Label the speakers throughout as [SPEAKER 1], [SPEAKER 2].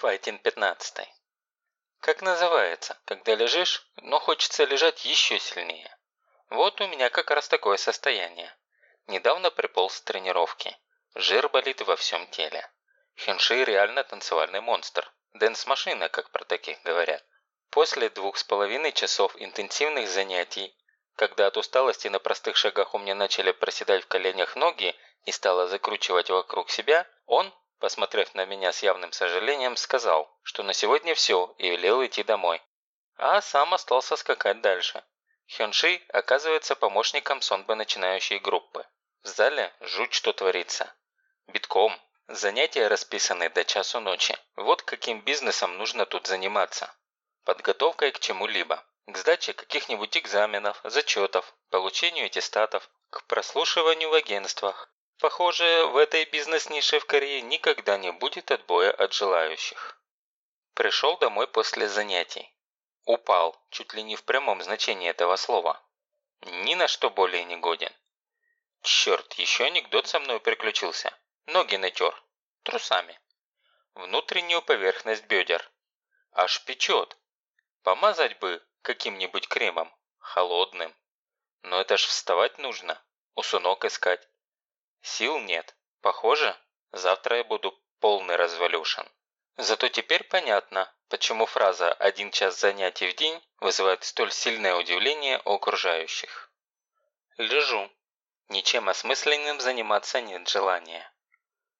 [SPEAKER 1] Файтин 15. Как называется, когда лежишь, но хочется лежать еще сильнее? Вот у меня как раз такое состояние. Недавно приполз с тренировки. Жир болит во всем теле. Хенши реально танцевальный монстр. Дэнс-машина, как про таких говорят. После двух с половиной часов интенсивных занятий, когда от усталости на простых шагах у меня начали проседать в коленях ноги и стало закручивать вокруг себя, он, посмотрев на меня с явным сожалением, сказал, что на сегодня все и велел идти домой. А сам остался скакать дальше. Хёнши оказывается помощником сонбы начинающей группы. В зале жуть что творится. Битком. Занятия расписаны до часу ночи. Вот каким бизнесом нужно тут заниматься. Подготовкой к чему-либо. К сдаче каких-нибудь экзаменов, зачетов, получению аттестатов, к прослушиванию в агентствах, Похоже, в этой бизнес-нише в Корее никогда не будет отбоя от желающих. Пришел домой после занятий. Упал, чуть ли не в прямом значении этого слова. Ни на что более не годен. Черт, еще анекдот со мной приключился. Ноги натер. Трусами. Внутреннюю поверхность бедер. Аж печет. Помазать бы каким-нибудь кремом. Холодным. Но это ж вставать нужно. Усунок искать. Сил нет. Похоже, завтра я буду полный развалюшен. Зато теперь понятно, почему фраза «один час занятий в день» вызывает столь сильное удивление у окружающих. Лежу. Ничем осмысленным заниматься нет желания.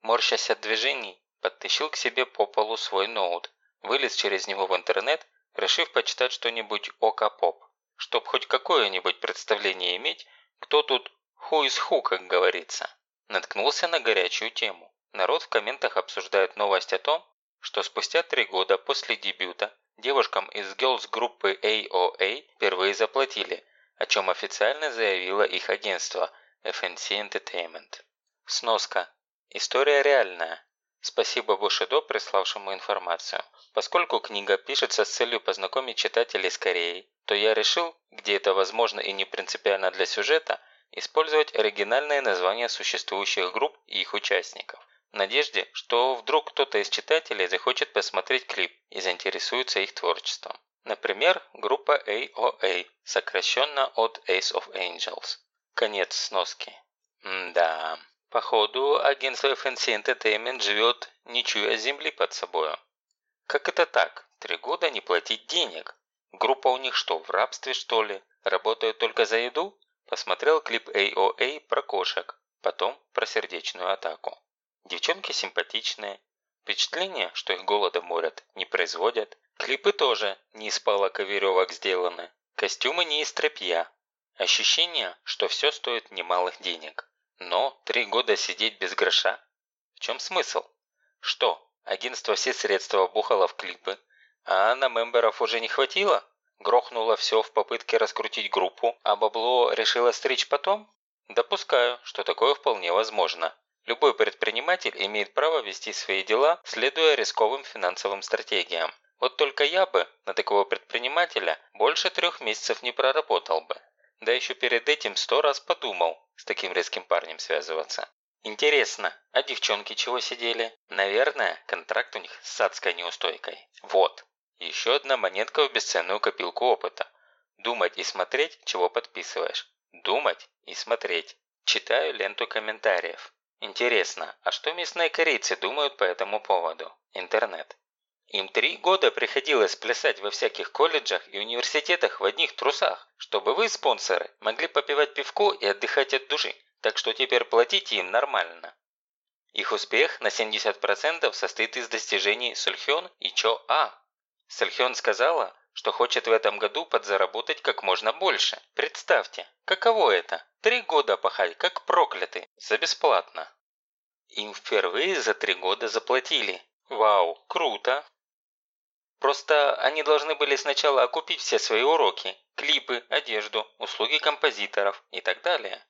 [SPEAKER 1] Морщась от движений, подтащил к себе по полу свой ноут, вылез через него в интернет, решив почитать что-нибудь ока-поп, чтоб хоть какое-нибудь представление иметь, кто тут ху из ху, как говорится наткнулся на горячую тему. Народ в комментах обсуждает новость о том, что спустя три года после дебюта девушкам из girls-группы AOA впервые заплатили, о чем официально заявило их агентство FNC Entertainment. Сноска. История реальная. Спасибо Бушидо, приславшему информацию. Поскольку книга пишется с целью познакомить читателей с Кореей, то я решил, где это возможно и не принципиально для сюжета, использовать оригинальное название существующих групп и их участников. В надежде, что вдруг кто-то из читателей захочет посмотреть клип и заинтересуется их творчеством. Например, группа AOA, сокращенно от Ace of Angels. Конец сноски. М да, походу агентство FNC Entertainment живет, не чуя земли под собою. Как это так? Три года не платить денег? Группа у них что, в рабстве что ли? Работают только за еду? Посмотрел клип AOA про кошек, потом про сердечную атаку. Девчонки симпатичные. Впечатление, что их голодом морят, не производят. Клипы тоже не из палок и веревок сделаны. Костюмы не из тряпья. Ощущение, что все стоит немалых денег. Но три года сидеть без гроша? В чем смысл? Что, агентство все средства бухало в клипы, а на мемберов уже не хватило? Грохнуло все в попытке раскрутить группу, а бабло решило стричь потом? Допускаю, что такое вполне возможно. Любой предприниматель имеет право вести свои дела, следуя рисковым финансовым стратегиям. Вот только я бы на такого предпринимателя больше трех месяцев не проработал бы. Да еще перед этим сто раз подумал с таким резким парнем связываться. Интересно, а девчонки чего сидели? Наверное, контракт у них с адской неустойкой. Вот, еще одна монетка в бесценную копилку опыта. Думать и смотреть, чего подписываешь. Думать и смотреть. Читаю ленту комментариев. Интересно, а что местные корейцы думают по этому поводу? Интернет. Им три года приходилось плясать во всяких колледжах и университетах в одних трусах, чтобы вы, спонсоры, могли попивать пивко и отдыхать от души. Так что теперь платите им нормально. Их успех на 70% состоит из достижений Сульхён и Чо А, Сальхён сказала, что хочет в этом году подзаработать как можно больше. Представьте, каково это? Три года пахать, как проклятый, за бесплатно. Им впервые за три года заплатили. Вау, круто! Просто они должны были сначала окупить все свои уроки, клипы, одежду, услуги композиторов и так далее.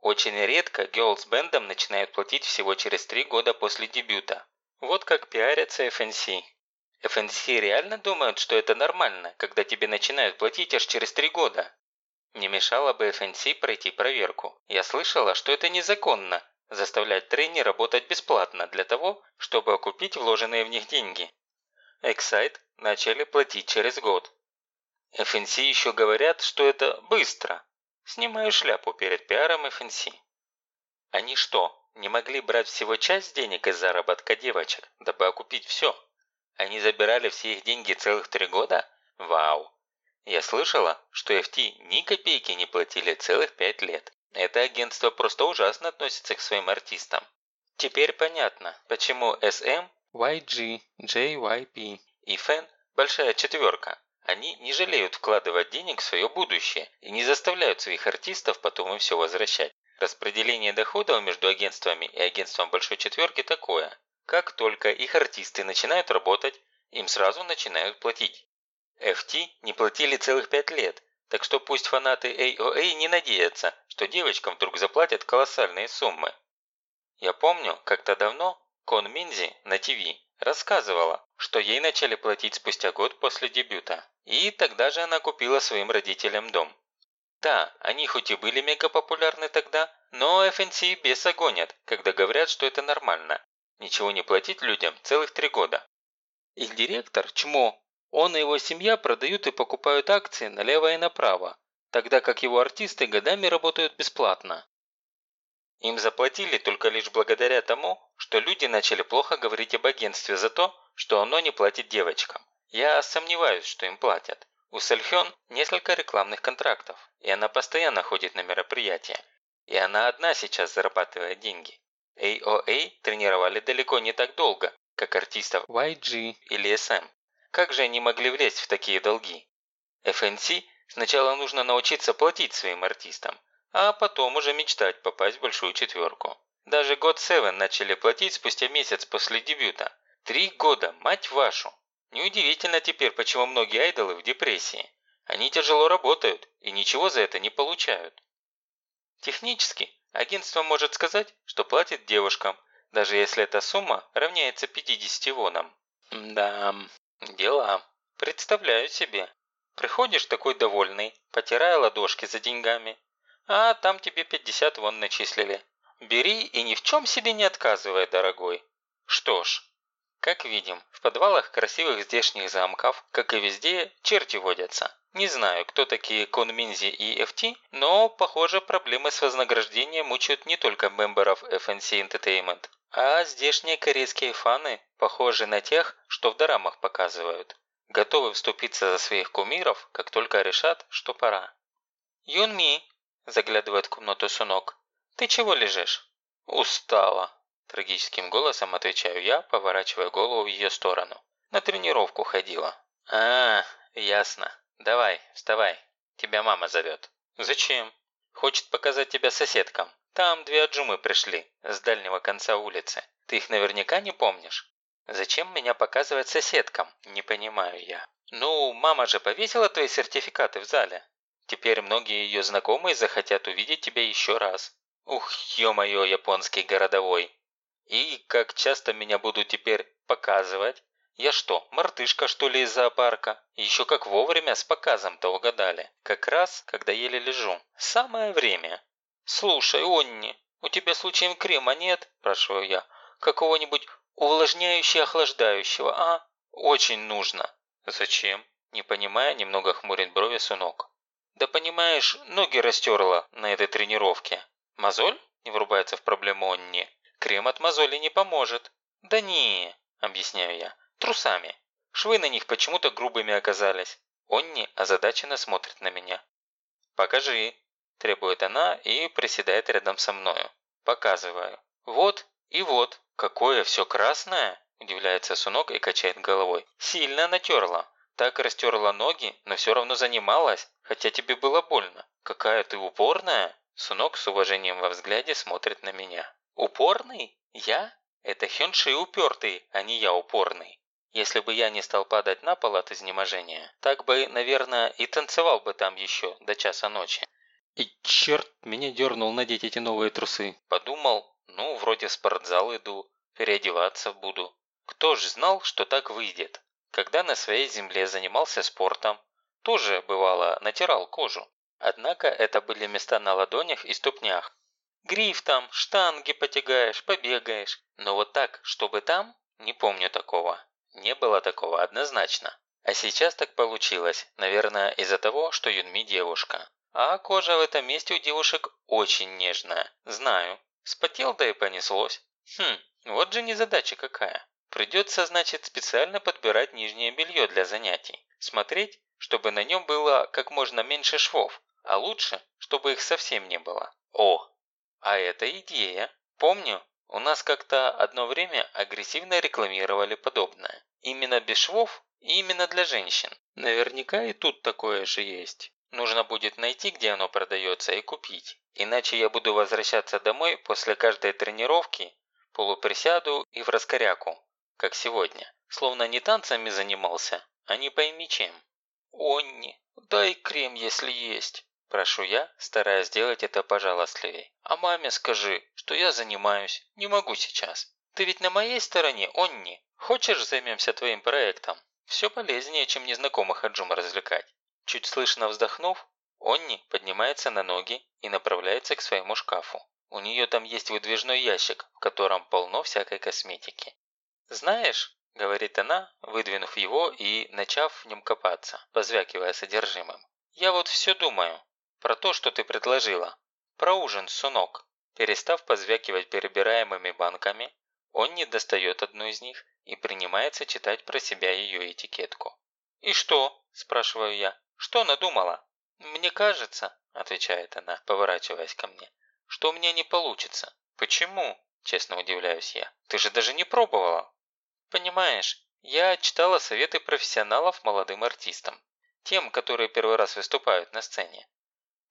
[SPEAKER 1] Очень редко girls бендам начинают платить всего через три года после дебюта. Вот как пиарятся FNC. FNC реально думают, что это нормально, когда тебе начинают платить аж через три года? Не мешало бы FNC пройти проверку. Я слышала, что это незаконно – заставлять тренера работать бесплатно для того, чтобы окупить вложенные в них деньги. Excite начали платить через год. FNC еще говорят, что это быстро. Снимаю шляпу перед пиаром FNC. Они что, не могли брать всего часть денег из заработка девочек, дабы окупить все? Они забирали все их деньги целых три года? Вау! Я слышала, что FT ни копейки не платили целых пять лет. Это агентство просто ужасно относится к своим артистам. Теперь понятно, почему SM, YG, JYP и FAN – большая четверка. Они не жалеют вкладывать денег в свое будущее и не заставляют своих артистов потом им все возвращать. Распределение доходов между агентствами и агентством Большой Четверки такое. Как только их артисты начинают работать, им сразу начинают платить. FT не платили целых пять лет, так что пусть фанаты AOA не надеются, что девочкам вдруг заплатят колоссальные суммы. Я помню, как-то давно Кон Минзи на ТВ рассказывала, что ей начали платить спустя год после дебюта, и тогда же она купила своим родителям дом. Да, они хоть и были мега популярны тогда, но FNC беса гонят, когда говорят, что это нормально. Ничего не платить людям целых три года. Их директор – чмо, он и его семья продают и покупают акции налево и направо, тогда как его артисты годами работают бесплатно. Им заплатили только лишь благодаря тому, что люди начали плохо говорить об агентстве за то, что оно не платит девочкам. Я сомневаюсь, что им платят. У Сальхён несколько рекламных контрактов, и она постоянно ходит на мероприятия. И она одна сейчас зарабатывает деньги. AOA тренировали далеко не так долго, как артистов YG или SM. Как же они могли влезть в такие долги? FNC сначала нужно научиться платить своим артистам, а потом уже мечтать попасть в большую четверку. Даже God Seven начали платить спустя месяц после дебюта. Три года, мать вашу! Неудивительно теперь, почему многие айдолы в депрессии. Они тяжело работают и ничего за это не получают. Технически, агентство может сказать, что платит девушкам, даже если эта сумма равняется 50 вонам. Да, Дела. Представляю себе. Приходишь такой довольный, потирая ладошки за деньгами. А там тебе 50 вон начислили. Бери и ни в чем себе не отказывай, дорогой. Что ж, как видим, в подвалах красивых здешних замков, как и везде, черти водятся. Не знаю, кто такие Конминзи и FT, но, похоже, проблемы с вознаграждением мучают не только мемберов FNC Entertainment. А здешние корейские фаны похожи на тех, что в дорамах показывают. Готовы вступиться за своих кумиров, как только решат, что пора. «Юнми!» – заглядывает в комнату Сунок. «Ты чего лежишь?» «Устала!» – трагическим голосом отвечаю я, поворачивая голову в ее сторону. «На тренировку ходила». «А, ясно. Давай, вставай. Тебя мама зовет». «Зачем?» «Хочет показать тебя соседкам. Там две аджумы пришли, с дальнего конца улицы. Ты их наверняка не помнишь? Зачем меня показывать соседкам? Не понимаю я. Ну, мама же повесила твои сертификаты в зале. Теперь многие ее знакомые захотят увидеть тебя еще раз. Ух, ё-моё, японский городовой. И как часто меня будут теперь показывать? Я что, мартышка что ли из зоопарка? Еще как вовремя с показом-то угадали. Как раз, когда еле лежу. Самое время. «Слушай, Онни, у тебя случаем крема нет?» – спрашиваю я. «Какого-нибудь увлажняющего-охлаждающего, а? Очень нужно». «Зачем?» – не понимая, немного хмурит брови Сунок. «Да понимаешь, ноги растерла на этой тренировке». «Мозоль?» – не врубается в проблему Онни. «Крем от мозоли не поможет». «Да не», – объясняю я, – «трусами. Швы на них почему-то грубыми оказались». Онни озадаченно смотрит на меня. «Покажи», Требует она и приседает рядом со мною. Показываю. Вот и вот. Какое все красное? Удивляется Сунок и качает головой. Сильно натерла. Так растерла ноги, но все равно занималась, хотя тебе было больно. Какая ты упорная. Сунок с уважением во взгляде смотрит на меня. Упорный? Я? Это Хёнши упертый, а не я упорный. Если бы я не стал падать на пол от изнеможения, так бы, наверное, и танцевал бы там еще до часа ночи. И черт меня дернул надеть эти новые трусы. Подумал, ну, вроде в спортзал иду, переодеваться буду. Кто ж знал, что так выйдет? Когда на своей земле занимался спортом, тоже, бывало, натирал кожу. Однако это были места на ладонях и ступнях. Гриф там, штанги потягаешь, побегаешь. Но вот так, чтобы там, не помню такого. Не было такого однозначно. А сейчас так получилось, наверное, из-за того, что Юнми девушка. А кожа в этом месте у девушек очень нежная. Знаю. Спотел, да и понеслось. Хм, вот же незадача какая. Придется, значит, специально подбирать нижнее белье для занятий. Смотреть, чтобы на нем было как можно меньше швов, а лучше, чтобы их совсем не было. О, а это идея. Помню, у нас как-то одно время агрессивно рекламировали подобное. Именно без швов и именно для женщин. Наверняка и тут такое же есть. Нужно будет найти, где оно продается, и купить. Иначе я буду возвращаться домой после каждой тренировки, полуприсяду и в раскоряку, как сегодня. Словно не танцами занимался, а не пойми чем. «Онни, дай крем, если есть», – прошу я, стараясь сделать это пожалостливей. «А маме скажи, что я занимаюсь, не могу сейчас. Ты ведь на моей стороне, Онни. Хочешь, займемся твоим проектом? Все полезнее, чем незнакомых Аджума развлекать». Чуть слышно вздохнув, Онни поднимается на ноги и направляется к своему шкафу. У нее там есть выдвижной ящик, в котором полно всякой косметики. «Знаешь», – говорит она, выдвинув его и начав в нем копаться, позвякивая содержимым. «Я вот все думаю про то, что ты предложила. Про ужин, сунок». Перестав позвякивать перебираемыми банками, он не достает одну из них и принимается читать про себя ее этикетку. «И что?» – спрашиваю я. «Что надумала?» «Мне кажется», – отвечает она, поворачиваясь ко мне, – «что у меня не получится». «Почему?» – честно удивляюсь я. «Ты же даже не пробовала». Понимаешь, я читала советы профессионалов молодым артистам, тем, которые первый раз выступают на сцене.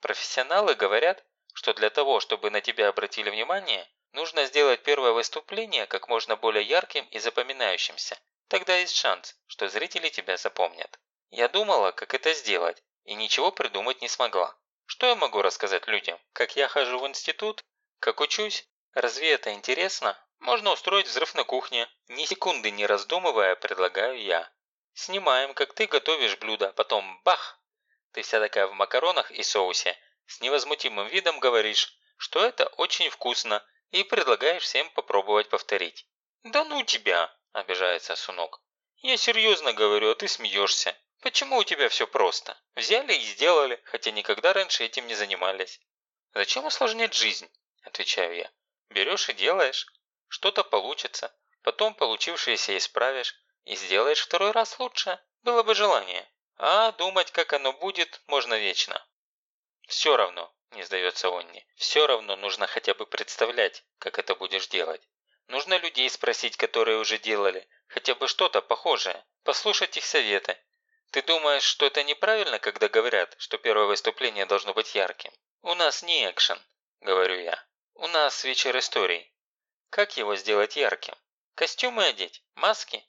[SPEAKER 1] Профессионалы говорят, что для того, чтобы на тебя обратили внимание, нужно сделать первое выступление как можно более ярким и запоминающимся. Тогда есть шанс, что зрители тебя запомнят. Я думала, как это сделать, и ничего придумать не смогла. Что я могу рассказать людям? Как я хожу в институт? Как учусь? Разве это интересно? Можно устроить взрыв на кухне. Ни секунды не раздумывая, предлагаю я. Снимаем, как ты готовишь блюдо, потом бах! Ты вся такая в макаронах и соусе. С невозмутимым видом говоришь, что это очень вкусно, и предлагаешь всем попробовать повторить. «Да ну тебя!» – обижается Сунок. «Я серьезно говорю, а ты смеешься. Почему у тебя все просто? Взяли и сделали, хотя никогда раньше этим не занимались». «Зачем усложнять жизнь?» – отвечаю я. «Берешь и делаешь. Что-то получится, потом получившееся исправишь и сделаешь второй раз лучше. Было бы желание. А думать, как оно будет, можно вечно. Все равно, не сдается Онни, все равно нужно хотя бы представлять, как это будешь делать. Нужно людей спросить, которые уже делали, хотя бы что-то похожее, послушать их советы. Ты думаешь, что это неправильно, когда говорят, что первое выступление должно быть ярким? У нас не экшен, говорю я. У нас вечер историй. Как его сделать ярким? Костюмы одеть? Маски?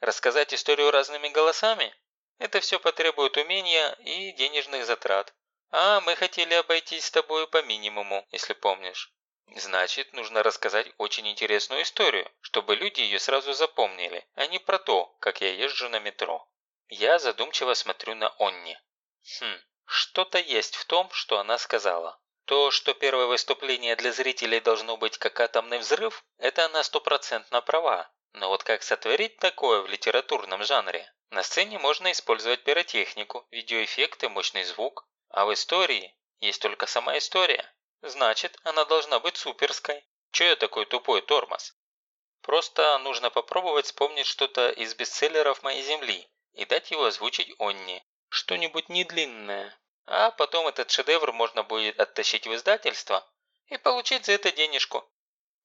[SPEAKER 1] Рассказать историю разными голосами? Это все потребует умения и денежных затрат. А мы хотели обойтись с тобой по минимуму, если помнишь. Значит, нужно рассказать очень интересную историю, чтобы люди ее сразу запомнили, а не про то, как я езжу на метро. Я задумчиво смотрю на Онни. Хм, что-то есть в том, что она сказала. То, что первое выступление для зрителей должно быть как атомный взрыв, это она стопроцентно права. Но вот как сотворить такое в литературном жанре? На сцене можно использовать пиротехнику, видеоэффекты, мощный звук. А в истории есть только сама история. Значит, она должна быть суперской. Че я такой тупой тормоз? Просто нужно попробовать вспомнить что-то из бестселлеров моей земли и дать его озвучить Онни. Что-нибудь недлинное. А потом этот шедевр можно будет оттащить в издательство и получить за это денежку.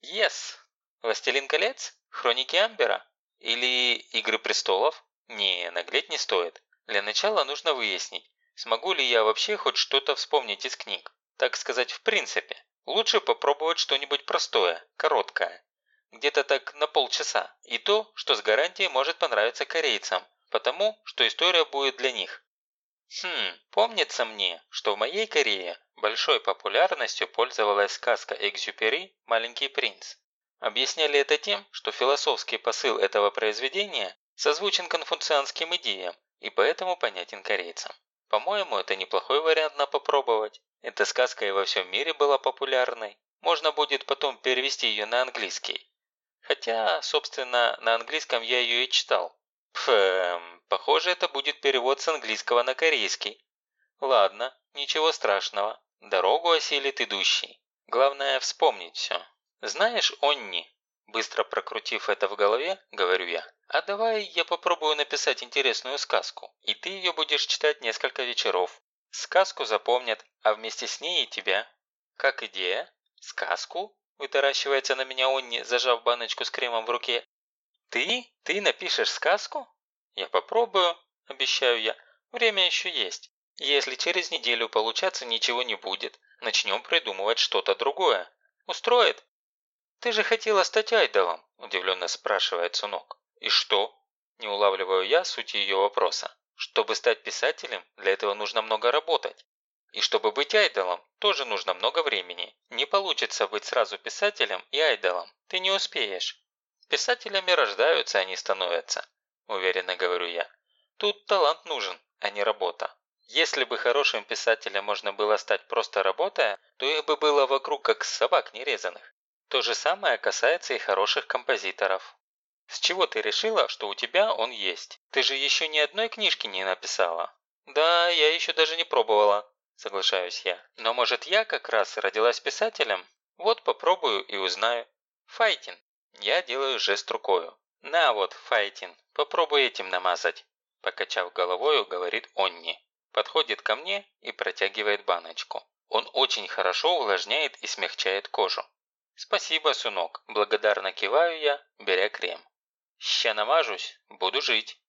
[SPEAKER 1] Yes! Властелин колец? Хроники Амбера? Или Игры престолов? Не, наглеть не стоит. Для начала нужно выяснить, смогу ли я вообще хоть что-то вспомнить из книг. Так сказать, в принципе. Лучше попробовать что-нибудь простое, короткое. Где-то так на полчаса. И то, что с гарантией может понравиться корейцам, потому что история будет для них. Хм, помнится мне, что в моей Корее большой популярностью пользовалась сказка Экзюпери «Маленький принц». Объясняли это тем, что философский посыл этого произведения созвучен конфуцианским идеям и поэтому понятен корейцам. По-моему, это неплохой вариант на попробовать. Эта сказка и во всем мире была популярной. Можно будет потом перевести ее на английский. Хотя, собственно, на английском я ее и читал. Пфэм, похоже, это будет перевод с английского на корейский. Ладно, ничего страшного. Дорогу осилит идущий. Главное вспомнить все. Знаешь, Онни, быстро прокрутив это в голове, говорю я, а давай я попробую написать интересную сказку, и ты ее будешь читать несколько вечеров. Сказку запомнят, а вместе с ней и тебя. Как идея? Сказку? Вытаращивается на меня Онни, зажав баночку с кремом в руке. Ты? Ты напишешь сказку? Я попробую, обещаю я. Время еще есть. Если через неделю получаться ничего не будет, начнем придумывать что-то другое. Устроит? Ты же хотела стать айдолом, удивленно спрашивает Сунок. И что? Не улавливаю я суть ее вопроса. Чтобы стать писателем, для этого нужно много работать. И чтобы быть айдолом, тоже нужно много времени. Не получится быть сразу писателем и айдолом. Ты не успеешь. Писателями рождаются, не становятся. Уверенно говорю я. Тут талант нужен, а не работа. Если бы хорошим писателем можно было стать просто работая, то их бы было вокруг как собак нерезанных. То же самое касается и хороших композиторов. С чего ты решила, что у тебя он есть? Ты же еще ни одной книжки не написала. Да, я еще даже не пробовала, соглашаюсь я. Но может я как раз родилась писателем? Вот попробую и узнаю. Файтин. Я делаю жест рукою. На вот, Файтин, попробуй этим намазать. Покачав головою, говорит Онни. Подходит ко мне и протягивает баночку. Он очень хорошо увлажняет и смягчает кожу. «Спасибо, сынок», – благодарно киваю я, беря крем. «Ща намажусь, буду жить».